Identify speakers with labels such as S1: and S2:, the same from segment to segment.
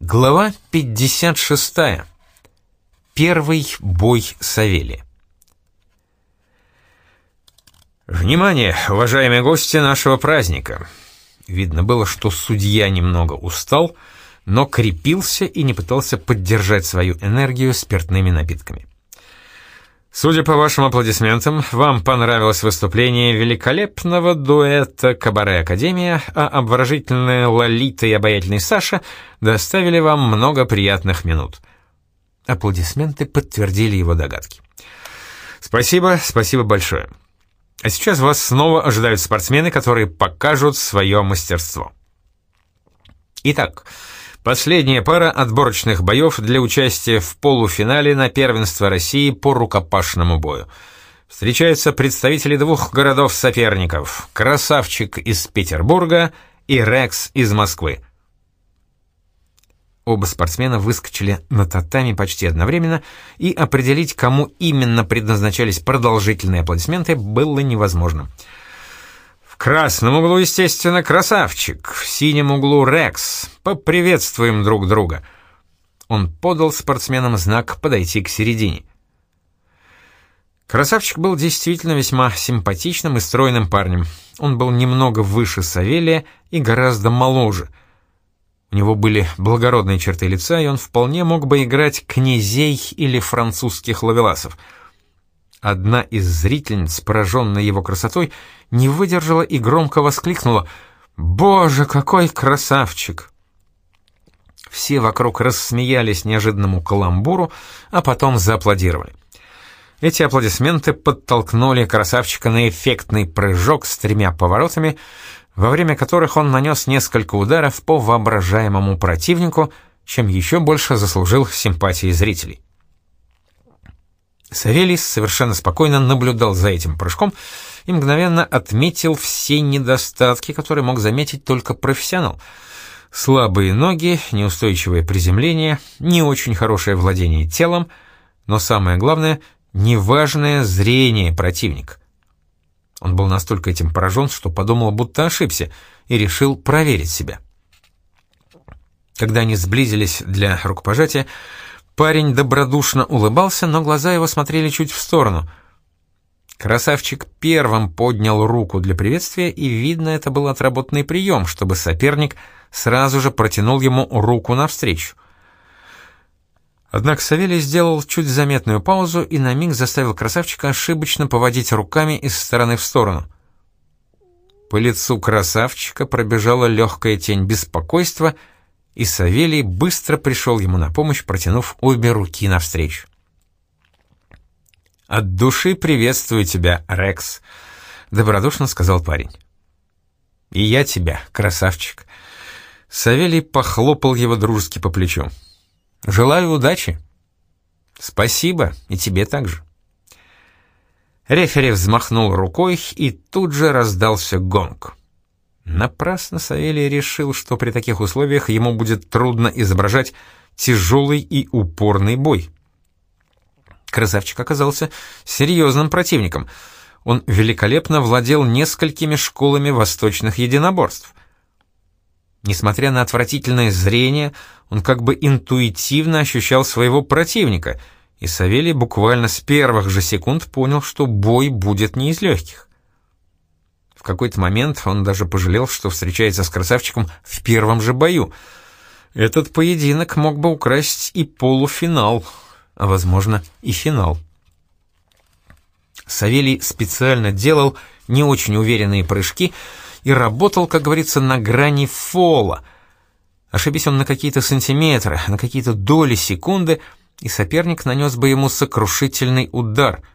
S1: Глава 56. Первый бой Савелия. Внимание, уважаемые гости нашего праздника. Видно было, что судья немного устал, но крепился и не пытался поддержать свою энергию спиртными напитками. Судя по вашим аплодисментам, вам понравилось выступление великолепного дуэта «Кабаре Академия», а обворожительная Лолита и обаятельный Саша доставили вам много приятных минут. Аплодисменты подтвердили его догадки. Спасибо, спасибо большое. А сейчас вас снова ожидают спортсмены, которые покажут свое мастерство. Итак, Последняя пара отборочных боев для участия в полуфинале на первенство России по рукопашному бою. Встречаются представители двух городов-соперников – Красавчик из Петербурга и Рекс из Москвы. Оба спортсмена выскочили на татами почти одновременно, и определить, кому именно предназначались продолжительные аплодисменты, было невозможно – красном углу, естественно, красавчик, в синем углу Рекс. Поприветствуем друг друга. Он подал спортсменам знак подойти к середине. Красавчик был действительно весьма симпатичным и стройным парнем. Он был немного выше Савелия и гораздо моложе. У него были благородные черты лица, и он вполне мог бы играть князей или французских лавеласов — Одна из зрительниц, пораженная его красотой, не выдержала и громко воскликнула «Боже, какой красавчик!» Все вокруг рассмеялись неожиданному каламбуру, а потом зааплодировали. Эти аплодисменты подтолкнули красавчика на эффектный прыжок с тремя поворотами, во время которых он нанес несколько ударов по воображаемому противнику, чем еще больше заслужил симпатии зрителей. Савелий совершенно спокойно наблюдал за этим прыжком и мгновенно отметил все недостатки, которые мог заметить только профессионал. Слабые ноги, неустойчивое приземление, не очень хорошее владение телом, но самое главное — неважное зрение противника. Он был настолько этим поражен, что подумал, будто ошибся, и решил проверить себя. Когда они сблизились для рукопожатия, Парень добродушно улыбался, но глаза его смотрели чуть в сторону. Красавчик первым поднял руку для приветствия, и, видно, это был отработанный прием, чтобы соперник сразу же протянул ему руку навстречу. Однако Савелий сделал чуть заметную паузу и на миг заставил красавчика ошибочно поводить руками из стороны в сторону. По лицу красавчика пробежала легкая тень беспокойства — и Савелий быстро пришел ему на помощь, протянув обе руки навстречу. «От души приветствую тебя, Рекс», — добродушно сказал парень. «И я тебя, красавчик». Савелий похлопал его дружески по плечу. «Желаю удачи». «Спасибо, и тебе также». Рефери взмахнул рукой, и тут же раздался гонг. Напрасно Савелий решил, что при таких условиях ему будет трудно изображать тяжелый и упорный бой. Красавчик оказался серьезным противником. Он великолепно владел несколькими школами восточных единоборств. Несмотря на отвратительное зрение, он как бы интуитивно ощущал своего противника, и Савелий буквально с первых же секунд понял, что бой будет не из легких. В какой-то момент он даже пожалел, что встречается с красавчиком в первом же бою. Этот поединок мог бы украсть и полуфинал, а, возможно, и финал. Савелий специально делал не очень уверенные прыжки и работал, как говорится, на грани фола. Ошибись он на какие-то сантиметры, на какие-то доли секунды, и соперник нанес бы ему сокрушительный удар —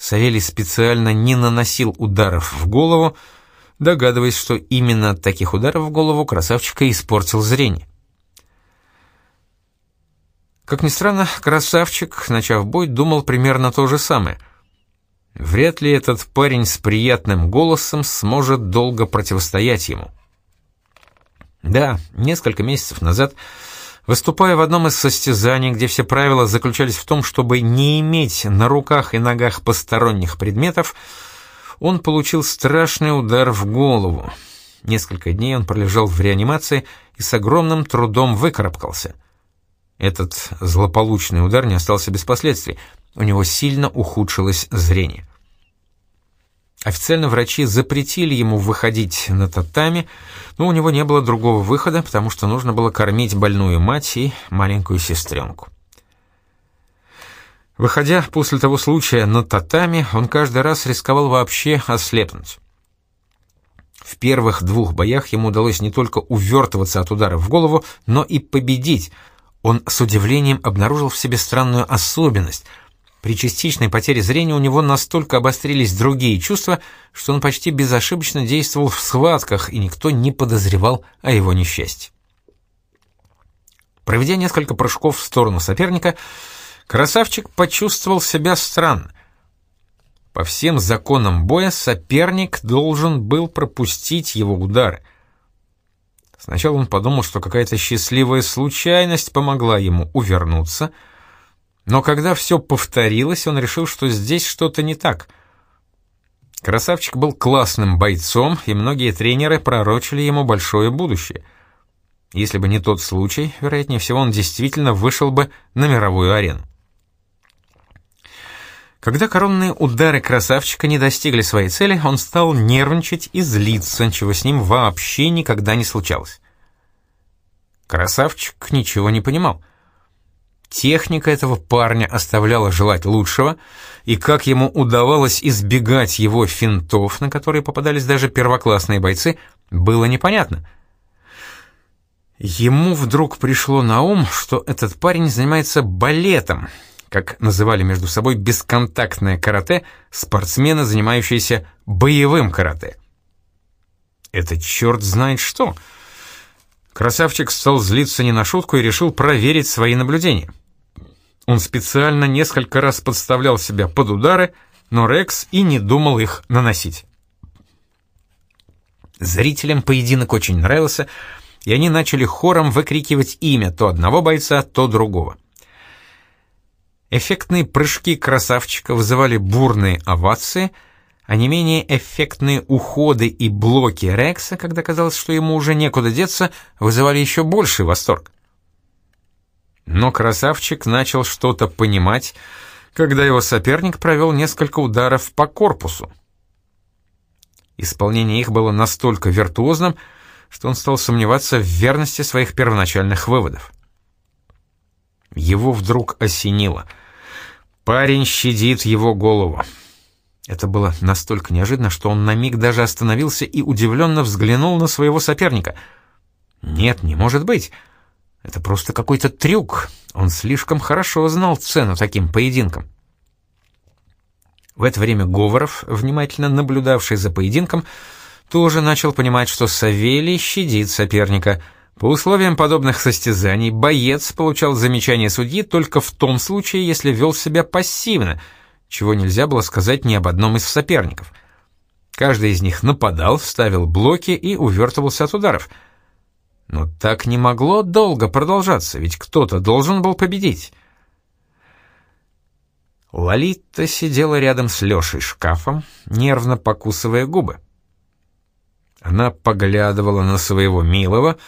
S1: Савелий специально не наносил ударов в голову, догадываясь, что именно от таких ударов в голову красавчика испортил зрение. Как ни странно, красавчик, начав бой, думал примерно то же самое. Вряд ли этот парень с приятным голосом сможет долго противостоять ему. Да, несколько месяцев назад Выступая в одном из состязаний, где все правила заключались в том, чтобы не иметь на руках и ногах посторонних предметов, он получил страшный удар в голову. Несколько дней он пролежал в реанимации и с огромным трудом выкарабкался. Этот злополучный удар не остался без последствий. У него сильно ухудшилось зрение. Официально врачи запретили ему выходить на татами, но у него не было другого выхода, потому что нужно было кормить больную мать и маленькую сестренку. Выходя после того случая на татами, он каждый раз рисковал вообще ослепнуть. В первых двух боях ему удалось не только увертываться от удара в голову, но и победить. Он с удивлением обнаружил в себе странную особенность — при частичной потере зрения у него настолько обострились другие чувства, что он почти безошибочно действовал в схватках, и никто не подозревал о его несчастье. Проведя несколько прыжков в сторону соперника, красавчик почувствовал себя странно. По всем законам боя соперник должен был пропустить его удары. Сначала он подумал, что какая-то счастливая случайность помогла ему увернуться — но когда все повторилось, он решил, что здесь что-то не так. Красавчик был классным бойцом, и многие тренеры пророчили ему большое будущее. Если бы не тот случай, вероятнее всего, он действительно вышел бы на мировую арену. Когда коронные удары красавчика не достигли своей цели, он стал нервничать и злиться, чего с ним вообще никогда не случалось. Красавчик ничего не понимал. Техника этого парня оставляла желать лучшего, и как ему удавалось избегать его финтов, на которые попадались даже первоклассные бойцы, было непонятно. Ему вдруг пришло на ум, что этот парень занимается балетом, как называли между собой бесконтактное карате спортсмены, занимающиеся боевым карате. Это черт знает что. Красавчик стал злиться не на шутку и решил проверить свои наблюдения. Он специально несколько раз подставлял себя под удары, но Рекс и не думал их наносить. Зрителям поединок очень нравился, и они начали хором выкрикивать имя то одного бойца, то другого. Эффектные прыжки красавчика вызывали бурные овации, а не менее эффектные уходы и блоки Рекса, когда казалось, что ему уже некуда деться, вызывали еще больший восторг. Но красавчик начал что-то понимать, когда его соперник провел несколько ударов по корпусу. Исполнение их было настолько виртуозным, что он стал сомневаться в верности своих первоначальных выводов. Его вдруг осенило. Парень щадит его голову. Это было настолько неожиданно, что он на миг даже остановился и удивленно взглянул на своего соперника. «Нет, не может быть!» Это просто какой-то трюк. Он слишком хорошо знал цену таким поединкам. В это время Говоров, внимательно наблюдавший за поединком, тоже начал понимать, что Савелий щадит соперника. По условиям подобных состязаний боец получал замечание судьи только в том случае, если вел себя пассивно, чего нельзя было сказать ни об одном из соперников. Каждый из них нападал, ставил блоки и увертывался от ударов — но так не могло долго продолжаться, ведь кто-то должен был победить. Лолита сидела рядом с Лешей шкафом, нервно покусывая губы. Она поглядывала на своего милого,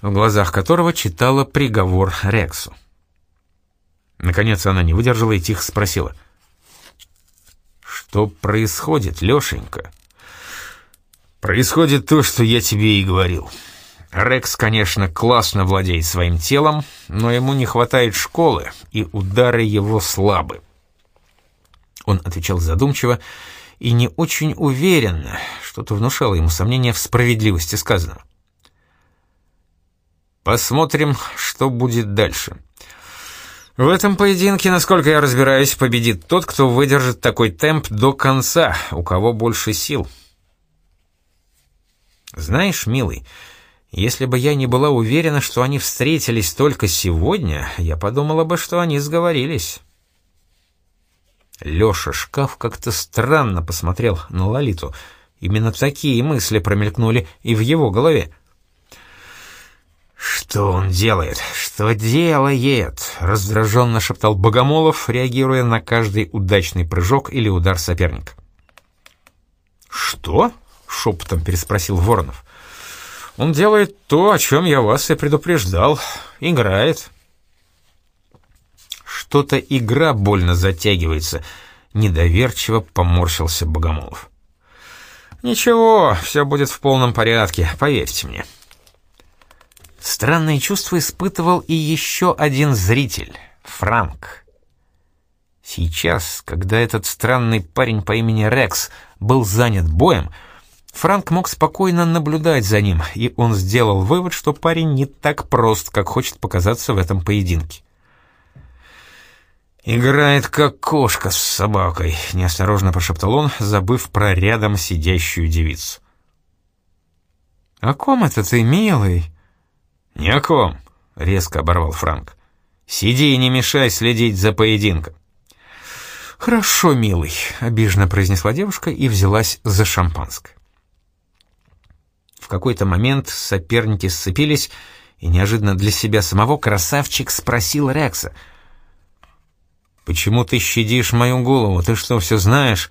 S1: в глазах которого читала приговор Рексу. Наконец она не выдержала и тихо спросила. «Что происходит, Лешенька?» «Происходит то, что я тебе и говорил». Рекс, конечно, классно владеет своим телом, но ему не хватает школы, и удары его слабы. Он отвечал задумчиво и не очень уверенно, что-то внушало ему сомнение в справедливости сказанного. Посмотрим, что будет дальше. В этом поединке, насколько я разбираюсь, победит тот, кто выдержит такой темп до конца, у кого больше сил. Знаешь, милый, если бы я не была уверена, что они встретились только сегодня, я подумала бы, что они сговорились. Лёша Шкаф как-то странно посмотрел на Лолиту. Именно такие мысли промелькнули и в его голове. «Что он делает? Что делает?» — раздраженно шептал Богомолов, реагируя на каждый удачный прыжок или удар соперника. «Что?» — шепотом переспросил Воронов. Он делает то, о чем я вас и предупреждал. Играет. Что-то игра больно затягивается. Недоверчиво поморщился Богомолов. Ничего, все будет в полном порядке, поверьте мне. Странные чувства испытывал и еще один зритель — Франк. Сейчас, когда этот странный парень по имени Рекс был занят боем, Франк мог спокойно наблюдать за ним, и он сделал вывод, что парень не так прост, как хочет показаться в этом поединке. «Играет как кошка с собакой», — неосторожно прошептал он, забыв про рядом сидящую девицу. «О ком это ты, милый?» «Ни о ком», — резко оборвал Франк. «Сиди и не мешай следить за поединком». «Хорошо, милый», — обиженно произнесла девушка и взялась за шампанское. Какой-то момент соперники сцепились, и неожиданно для себя самого красавчик спросил Рекса. «Почему ты щадишь мою голову? Ты что, все знаешь?»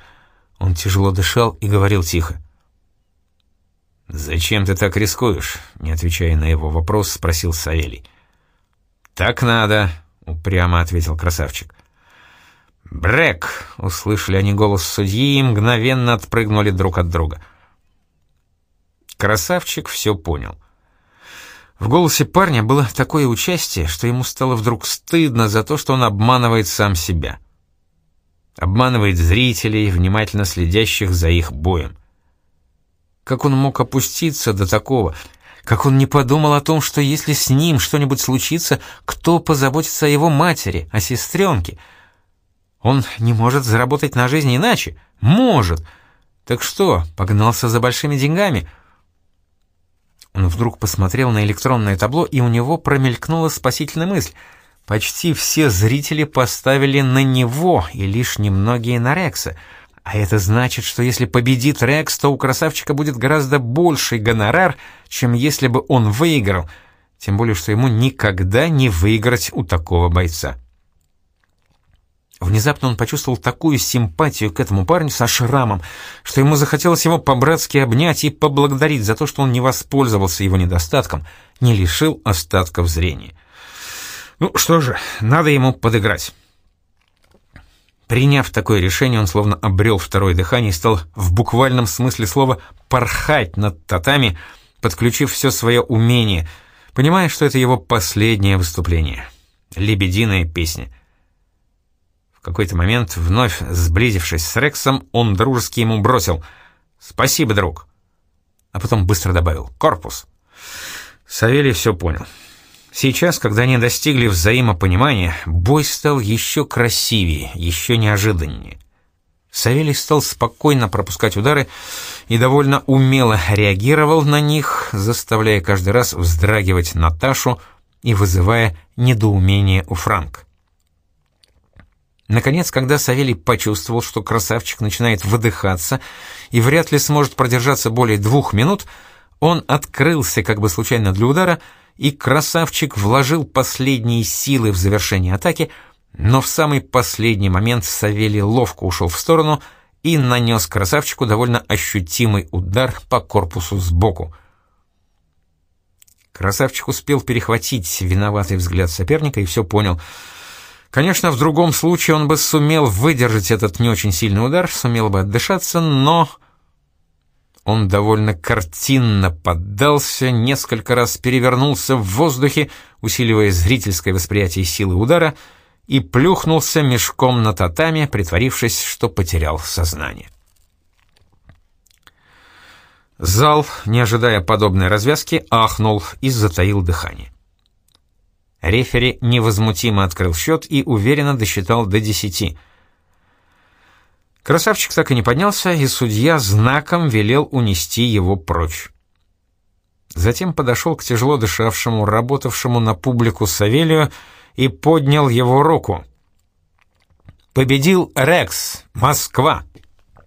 S1: Он тяжело дышал и говорил тихо. «Зачем ты так рискуешь?» — не отвечая на его вопрос, спросил Савелий. «Так надо», — упрямо ответил красавчик. «Брэк!» — услышали они голос судьи и мгновенно отпрыгнули друг от друга. Красавчик все понял. В голосе парня было такое участие, что ему стало вдруг стыдно за то, что он обманывает сам себя. Обманывает зрителей, внимательно следящих за их боем. Как он мог опуститься до такого? Как он не подумал о том, что если с ним что-нибудь случится, кто позаботится о его матери, о сестренке? Он не может заработать на жизнь иначе? Может! Так что, погнался за большими деньгами? Он вдруг посмотрел на электронное табло, и у него промелькнула спасительная мысль. Почти все зрители поставили на него, и лишь немногие на Рекса — а это значит, что если победит Рекс, то у красавчика будет гораздо больший гонорар, чем если бы он выиграл, тем более что ему никогда не выиграть у такого бойца. Внезапно он почувствовал такую симпатию к этому парню со шрамом, что ему захотелось его по-братски обнять и поблагодарить за то, что он не воспользовался его недостатком, не лишил остатков зрения. Ну что же, надо ему подыграть. Приняв такое решение, он словно обрел второе дыхание и стал в буквальном смысле слова порхать над татами, подключив все свое умение, понимая, что это его последнее выступление. Лебединая песня. Какой-то момент, вновь сблизившись с Рексом, он дружески ему бросил «Спасибо, друг!» А потом быстро добавил «Корпус!» Савелий все понял. Сейчас, когда они достигли взаимопонимания, бой стал еще красивее, еще неожиданнее. Савелий стал спокойно пропускать удары и довольно умело реагировал на них, заставляя каждый раз вздрагивать Наташу и вызывая недоумение у Франка. Наконец, когда Савелий почувствовал, что красавчик начинает выдыхаться и вряд ли сможет продержаться более двух минут, он открылся как бы случайно для удара — и красавчик вложил последние силы в завершение атаки, но в самый последний момент Савелий ловко ушел в сторону и нанес красавчику довольно ощутимый удар по корпусу сбоку. Красавчик успел перехватить виноватый взгляд соперника и все понял. Конечно, в другом случае он бы сумел выдержать этот не очень сильный удар, сумел бы отдышаться, но... Он довольно картинно поддался, несколько раз перевернулся в воздухе, усиливая зрительское восприятие силы удара, и плюхнулся мешком на татами, притворившись, что потерял сознание. Зал, не ожидая подобной развязки, ахнул и затаил дыхание. Рефери невозмутимо открыл счет и уверенно досчитал до десяти — Красавчик так и не поднялся, и судья знаком велел унести его прочь. Затем подошел к тяжело дышавшему, работавшему на публику Савелию и поднял его руку. «Победил Рекс! Москва!»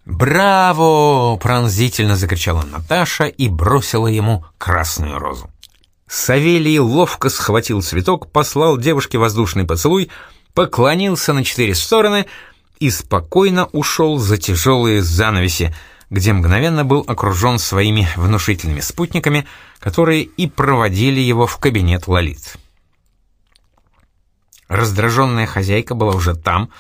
S1: «Браво!» — пронзительно закричала Наташа и бросила ему красную розу. Савелий ловко схватил цветок, послал девушке воздушный поцелуй, поклонился на четыре стороны — и спокойно ушел за тяжелые занавеси, где мгновенно был окружен своими внушительными спутниками, которые и проводили его в кабинет Лолит. Раздраженная хозяйка была уже там,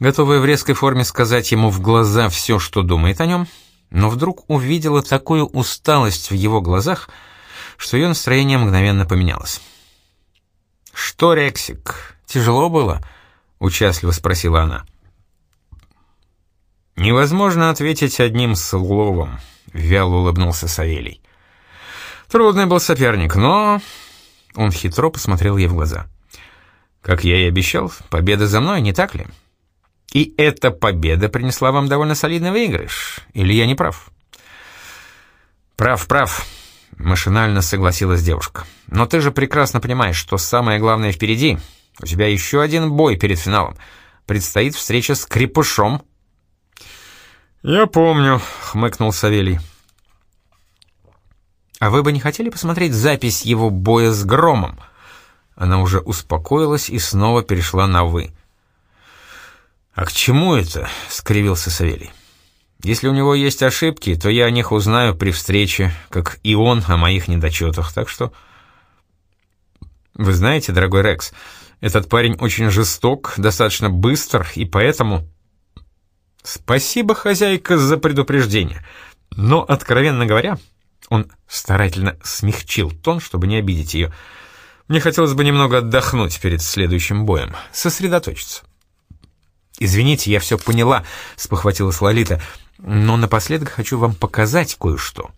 S1: готовая в резкой форме сказать ему в глаза все, что думает о нем, но вдруг увидела такую усталость в его глазах, что ее настроение мгновенно поменялось. «Что, Рексик, тяжело было?» — участливо спросила она. «Невозможно ответить одним словом», — вяло улыбнулся Савелий. «Трудный был соперник, но...» Он хитро посмотрел ей в глаза. «Как я и обещал, победа за мной, не так ли?» «И эта победа принесла вам довольно солидный выигрыш, или я не прав?» «Прав, прав», — машинально согласилась девушка. «Но ты же прекрасно понимаешь, что самое главное впереди. У тебя еще один бой перед финалом. Предстоит встреча с Крепышом». «Я помню», — хмыкнул Савелий. «А вы бы не хотели посмотреть запись его боя с Громом?» Она уже успокоилась и снова перешла на «вы». «А к чему это?» — скривился Савелий. «Если у него есть ошибки, то я о них узнаю при встрече, как и он о моих недочетах, так что...» «Вы знаете, дорогой Рекс, этот парень очень жесток, достаточно быстр, и поэтому...» «Спасибо, хозяйка, за предупреждение. Но, откровенно говоря...» Он старательно смягчил тон, чтобы не обидеть ее. «Мне хотелось бы немного отдохнуть перед следующим боем, сосредоточиться». «Извините, я все поняла», — спохватилась Лолита, «но напоследок хочу вам показать кое-что».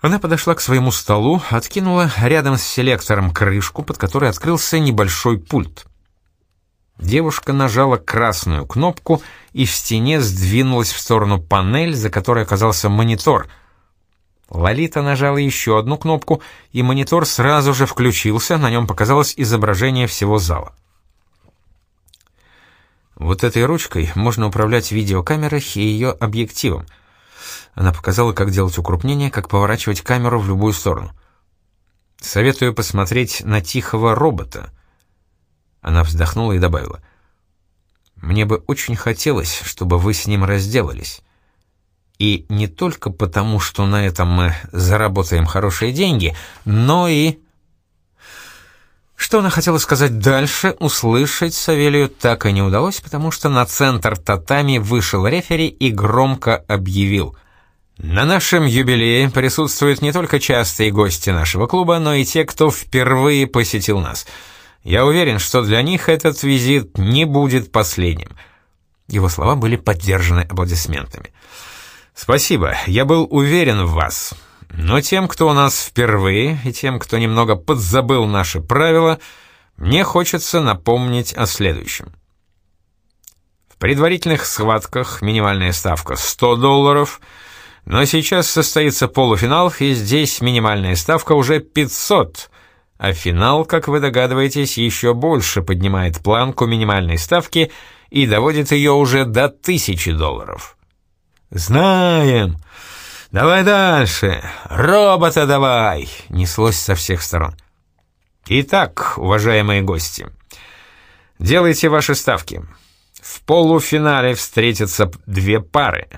S1: Она подошла к своему столу, откинула рядом с селектором крышку, под которой открылся небольшой пульт. Девушка нажала красную кнопку, и в стене сдвинулась в сторону панель, за которой оказался монитор. Лолита нажала еще одну кнопку, и монитор сразу же включился, на нем показалось изображение всего зала. Вот этой ручкой можно управлять видеокамерой и ее объективом. Она показала, как делать укрупнение, как поворачивать камеру в любую сторону. Советую посмотреть на тихого робота. Она вздохнула и добавила. Мне бы очень хотелось, чтобы вы с ним разделались. И не только потому, что на этом мы заработаем хорошие деньги, но и что она хотела сказать дальше, услышать Савелию так и не удалось, потому что на центр татами вышел рефери и громко объявил. «На нашем юбилее присутствуют не только частые гости нашего клуба, но и те, кто впервые посетил нас. Я уверен, что для них этот визит не будет последним». Его слова были поддержаны аплодисментами. «Спасибо, я был уверен в вас. Но тем, кто у нас впервые, и тем, кто немного подзабыл наши правила, мне хочется напомнить о следующем. В предварительных схватках минимальная ставка 100 долларов, но сейчас состоится полуфинал, и здесь минимальная ставка уже 500, а финал, как вы догадываетесь, еще больше поднимает планку минимальной ставки и доводит ее уже до 1000 долларов. «Знаем!» «Давай дальше! Робота давай!» — неслось со всех сторон. «Итак, уважаемые гости, делайте ваши ставки. В полуфинале встретятся две пары.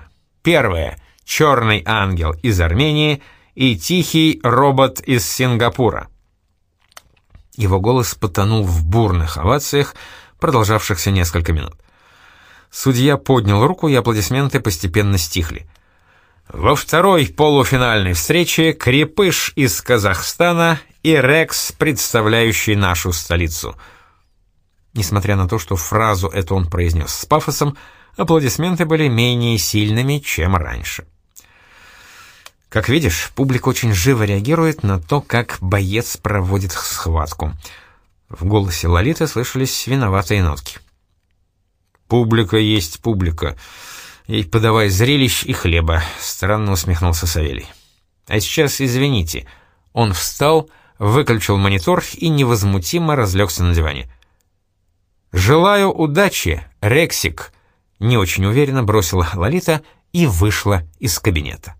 S1: Первая — черный ангел из Армении и тихий робот из Сингапура». Его голос потонул в бурных овациях, продолжавшихся несколько минут. Судья поднял руку, и аплодисменты постепенно стихли. Во второй полуфинальной встрече Крепыш из Казахстана и Рекс, представляющий нашу столицу. Несмотря на то, что фразу эту он произнес с пафосом, аплодисменты были менее сильными, чем раньше. Как видишь, публика очень живо реагирует на то, как боец проводит схватку. В голосе Лолиты слышались виноватые нотки. «Публика есть публика», Ей подавай зрелищ и хлеба», — странно усмехнулся Савелий. «А сейчас извините». Он встал, выключил монитор и невозмутимо разлегся на диване. «Желаю удачи, Рексик», — не очень уверенно бросила Лолита и вышла из кабинета.